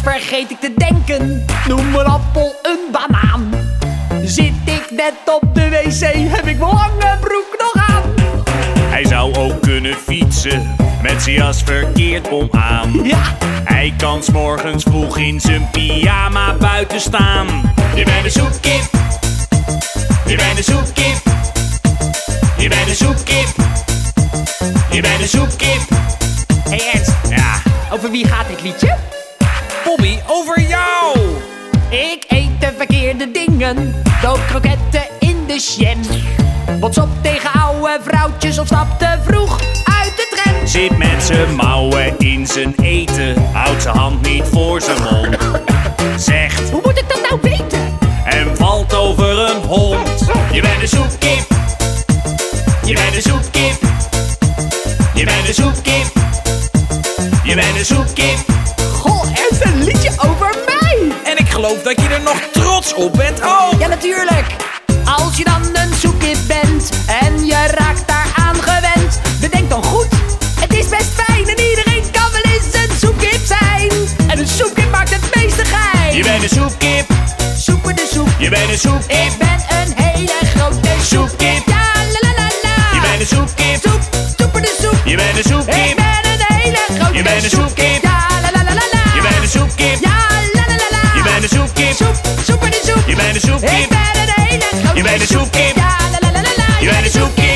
vergeet ik te denken. Noem een appel een banaan. Zit ik net op de wc, heb ik mijn lange broek nog aan. Hij zou ook kunnen fietsen met zijn jas verkeerd om aan. Ja, Hij kan 's morgens vroeg in zijn pyjama buiten staan. Je bent een soepkip. Je bent een soepkip. Je bent een soepkip. Je bent een soepkip. hey Ernst, Ja, over wie gaat dit liedje? Bobby, over jou. Ik eet de verkeerde dingen. Doop kroketten in de jam. Bots op tegen oude vrouwtjes of stap te vroeg uit de tram. Zit met zijn mouwen in zijn eten. Houdt zijn hand niet voor zijn mond. Zegt Hoe moet ik dat nou weten? en valt over een hond. Je bent een soepkip. Je bent een soepkip. Je bent een soepkip. Je bent een soepkip. Geloof dat je er nog trots op bent ook. Ja, natuurlijk. Als je dan een zoekkip bent en je raakt daaraan gewend, bedenk dan goed, het is best fijn en iedereen kan wel eens een zoekkip zijn. En een zoekkip maakt het meeste gein. Je bent een soepkip. Soeper de soep. Je bent een soepkip. Ik ben een hele grote Soepkip. Ja, la la la la. Je bent een soepkip. Soep, soeper de soep. Je bent een Ik soepkip. ben een hele grote Je bent een soepkip. Hey.